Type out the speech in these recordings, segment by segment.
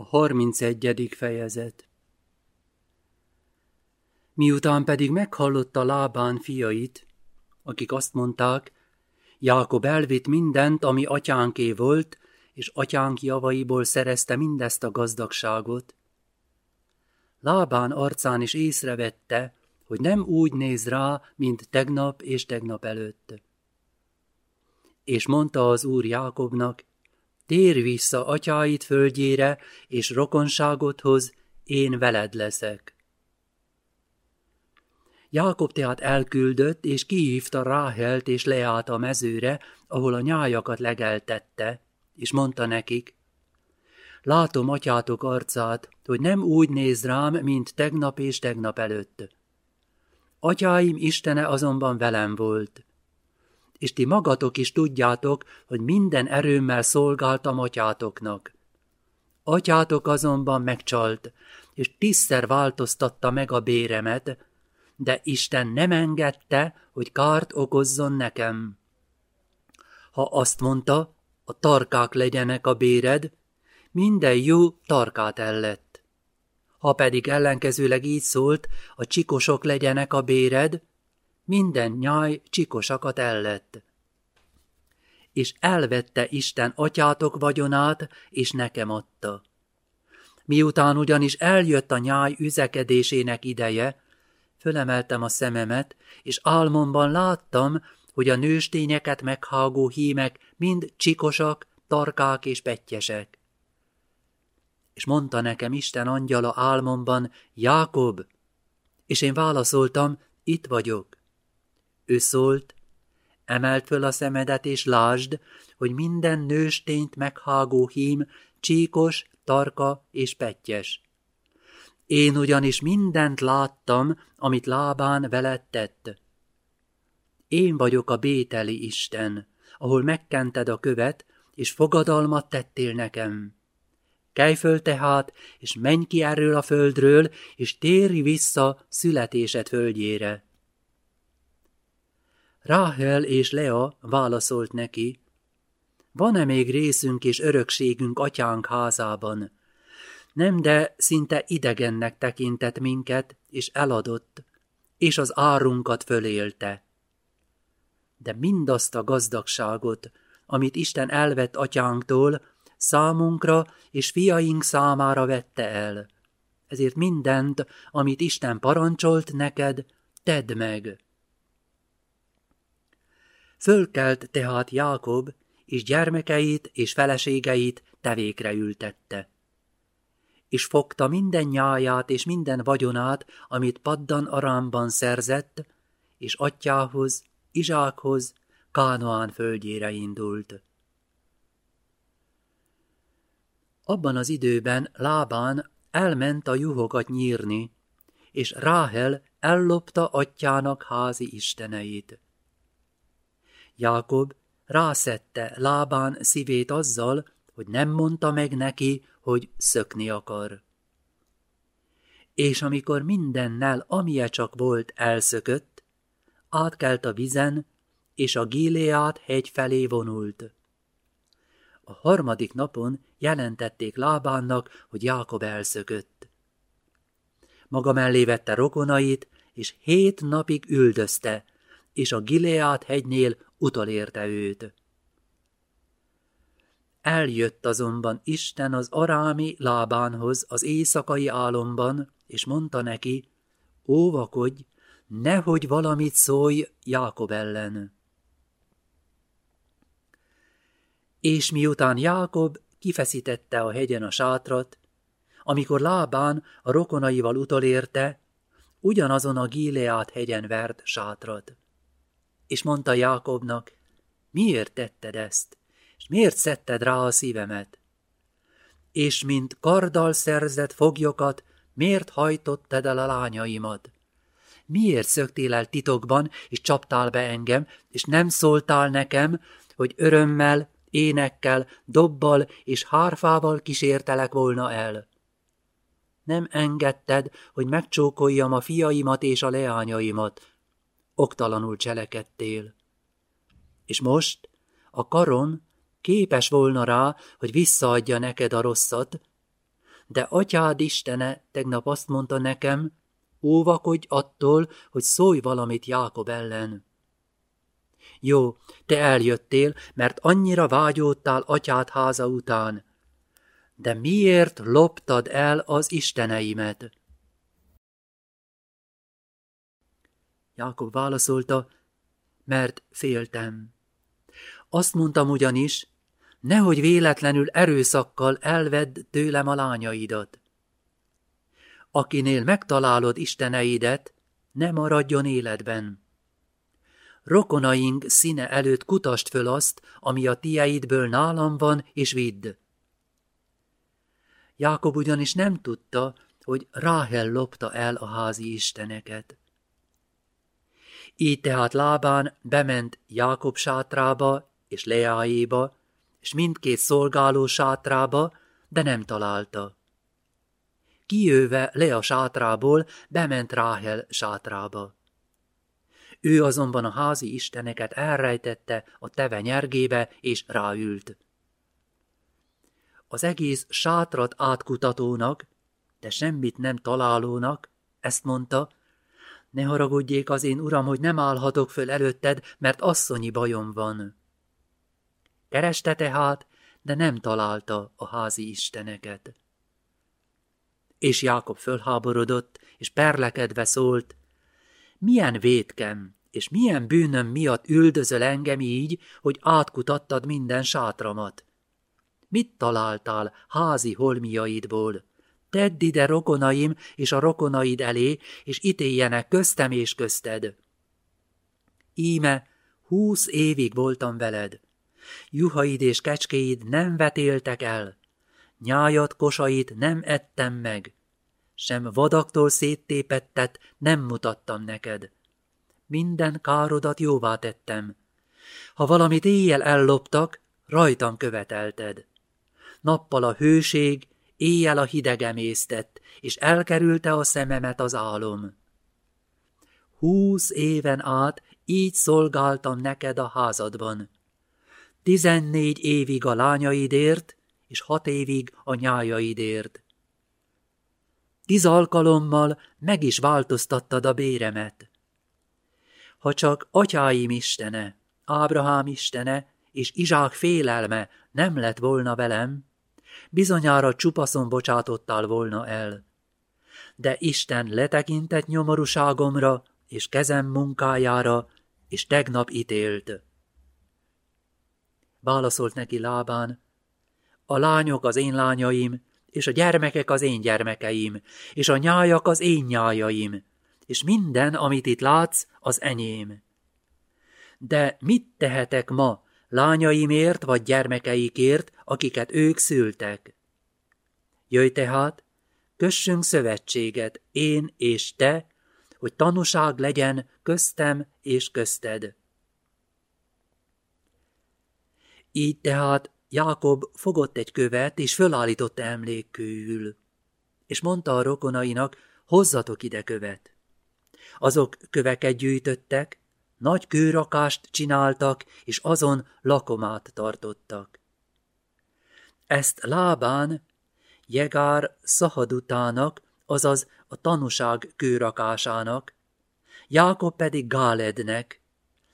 A 31. fejezet Miután pedig meghallotta Lábán fiait, akik azt mondták, Jákob elvitt mindent, ami atyánké volt, és atyánk javaiból szerezte mindezt a gazdagságot. Lábán arcán is észrevette, hogy nem úgy néz rá, mint tegnap és tegnap előtt. És mondta az úr Jákobnak, Térj vissza atyáid földjére, és rokonságodhoz, én veled leszek. Jákob tehát elküldött, és kihívta Ráhelt és Leát a mezőre, ahol a nyájakat legeltette, és mondta nekik, Látom atyátok arcát, hogy nem úgy néz rám, mint tegnap és tegnap előtt. Atyáim Istene azonban velem volt és ti magatok is tudjátok, hogy minden erőmmel szolgáltam atyátoknak. Atyátok azonban megcsalt, és tízszer változtatta meg a béremet, de Isten nem engedte, hogy kárt okozzon nekem. Ha azt mondta, a tarkák legyenek a béred, minden jó tarkát ellett. Ha pedig ellenkezőleg így szólt, a csikosok legyenek a béred, minden nyáj csikosakat ellett. És elvette Isten atyátok vagyonát, és nekem adta. Miután ugyanis eljött a nyáj üzekedésének ideje, fölemeltem a szememet, és álmomban láttam, hogy a nőstényeket meghágó hímek mind csikosak, tarkák és pettyesek. És mondta nekem Isten angyala álmomban, Jákob, és én válaszoltam, itt vagyok. Ő szólt, emelt föl a szemedet és lásd, hogy minden nőstényt meghágó hím csíkos, tarka és pettyes. Én ugyanis mindent láttam, amit lábán veled tett. Én vagyok a bételi Isten, ahol megkented a követ, és fogadalmat tettél nekem. Kelj föl tehát, és menj ki erről a földről, és térj vissza születésed földjére. Ráhel és Lea válaszolt neki, van-e még részünk és örökségünk atyánk házában? Nem, de szinte idegennek tekintett minket, és eladott, és az árunkat fölélte. De mindazt a gazdagságot, amit Isten elvett atyánktól, számunkra és fiaink számára vette el. Ezért mindent, amit Isten parancsolt neked, tedd meg. Fölkelt tehát Jákob, és gyermekeit és feleségeit tevékre ültette. És fogta minden nyáját és minden vagyonát, amit Paddan Arámban szerzett, és atyához, Izsákhoz, Kánoán földjére indult. Abban az időben Lábán elment a juhokat nyírni, és Ráhel ellopta atyának házi isteneit. Jákob rászette Lábán szívét azzal, hogy nem mondta meg neki, hogy szökni akar. És amikor mindennel, amilyen csak volt, elszökött, átkelt a vizen, és a Gileát hegy felé vonult. A harmadik napon jelentették Lábánnak, hogy Jákob elszökött. Maga mellé vette rokonait, és hét napig üldözte, és a Gileát hegynél utolérte őt. Eljött azonban Isten az arámi lábánhoz az éjszakai álomban, és mondta neki, óvakodj, nehogy valamit szólj Jákob ellen. És miután Jákob kifeszítette a hegyen a sátrat, amikor Lábán a rokonaival utolérte, ugyanazon a Gileát hegyen vert sátrat és mondta Jákobnak, miért tetted ezt, és miért szedted rá a szívemet? És mint karddal szerzett foglyokat, miért hajtottad el a lányaimat? Miért szöktél el titokban, és csaptál be engem, és nem szóltál nekem, hogy örömmel, énekkel, dobbal és hárfával kísértelek volna el? Nem engedted, hogy megcsókoljam a fiaimat és a leányaimat, oktalanul cselekedtél. És most a karom képes volna rá, hogy visszaadja neked a rosszat, de atyád Istene tegnap azt mondta nekem, óvakodj attól, hogy szólj valamit Jákob ellen. Jó, te eljöttél, mert annyira vágyódtál atyád háza után. De miért loptad el az isteneimet? Jákob válaszolta, mert féltem. Azt mondtam ugyanis, nehogy véletlenül erőszakkal elvedd tőlem a lányaidat. Akinél megtalálod isteneidet, ne maradjon életben. Rokonaink színe előtt kutast föl azt, ami a tieidből nálam van, és vidd. Jákob ugyanis nem tudta, hogy Ráhel lopta el a házi isteneket. Így tehát Lábán bement Jákob sátrába és Leáéba, és mindkét szolgáló sátrába, de nem találta. Kijöve Lea sátrából bement Ráhel sátrába. Ő azonban a házi isteneket elrejtette a teve nyergébe, és ráült. Az egész sátrat átkutatónak, de semmit nem találónak, ezt mondta, ne haragudjék az én uram, hogy nem állhatok föl előtted, mert asszonyi bajom van. Kereste tehát, de nem találta a házi isteneket. És Jákob fölháborodott, és perlekedve szólt, milyen vétkem, és milyen bűnöm miatt üldözöl engem így, hogy átkutattad minden sátramat? Mit találtál házi holmiaidból? Tedd ide rokonaim és a rokonaid elé, és ítéljenek köztem és közted. Íme, húsz évig voltam veled. Juhaid és kecskéid nem vetéltek el. Nyájat, kosait nem ettem meg. Sem vadaktól széttépettet nem mutattam neked. Minden károdat jóvá tettem. Ha valamit éjjel elloptak, rajtam követelted. Nappal a hőség, éjjel a hideg emésztett, és elkerülte a szememet az álom. Húsz éven át így szolgáltam neked a házadban. Tizennégy évig a lányaidért, és hat évig a nyájaidért. Tíz alkalommal meg is változtattad a béremet. Ha csak atyáim istene, Ábrahám istene és Izsák félelme nem lett volna velem, bizonyára csupaszon bocsátottál volna el. De Isten letekintett nyomorúságomra és kezem munkájára, és tegnap ítélt. Válaszolt neki Lábán, a lányok az én lányaim, és a gyermekek az én gyermekeim, és a nyájak az én nyájaim, és minden, amit itt látsz, az enyém. De mit tehetek ma, lányaimért vagy gyermekeikért, akiket ők szültek. Jöjj tehát, kössünk szövetséget, én és te, hogy tanúság legyen köztem és közted. Így tehát Jákob fogott egy követ, és fölállította emlékkőül, és mondta a rokonainak, hozzatok ide követ. Azok köveket gyűjtöttek, nagy kőrakást csináltak, és azon lakomát tartottak. Ezt lábán Jegár szahadutának, azaz a tanúság kőrakásának, Jákob pedig Gálednek,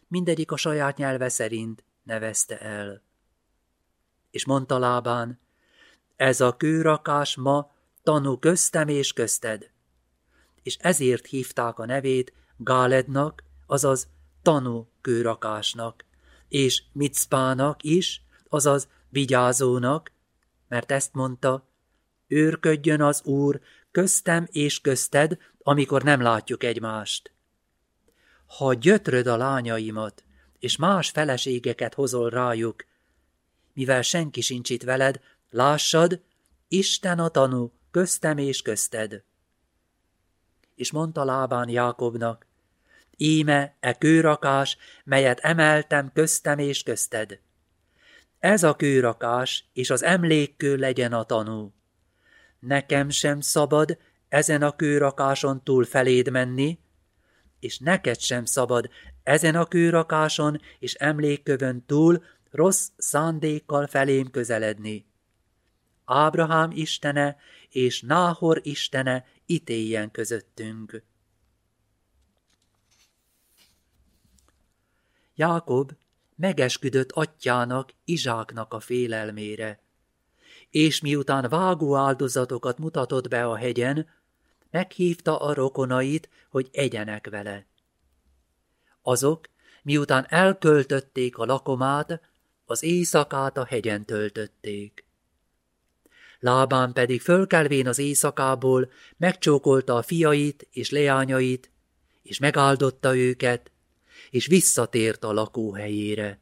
mindegyik a saját nyelve szerint nevezte el. És mondta lábán, ez a kőrakás ma tanú köztem és közted. És ezért hívták a nevét Gálednak, azaz tanú kőrakásnak, és Micpának is, azaz vigyázónak, mert ezt mondta, őrködjön az Úr köztem és közted, amikor nem látjuk egymást. Ha gyötröd a lányaimat, és más feleségeket hozol rájuk, mivel senki sincs itt veled, lássad, Isten a tanú köztem és közted. És mondta Lábán Jákobnak, Íme e kőrakás, melyet emeltem köztem és közted. Ez a kőrakás, és az emlékkő legyen a tanú. Nekem sem szabad ezen a kőrakáson túl feléd menni, és neked sem szabad ezen a kőrakáson és emlékkövön túl rossz szándékkal felém közeledni. Ábrahám istene és Náhor istene ítéljen közöttünk. Jákob megesküdött atyának, Izsáknak a félelmére, és miután vágó áldozatokat mutatott be a hegyen, meghívta a rokonait, hogy egyenek vele. Azok, miután elköltötték a lakomát, az éjszakát a hegyen töltötték. Lábán pedig fölkelvén az éjszakából megcsókolta a fiait és leányait, és megáldotta őket, és visszatért a lakóhelyére.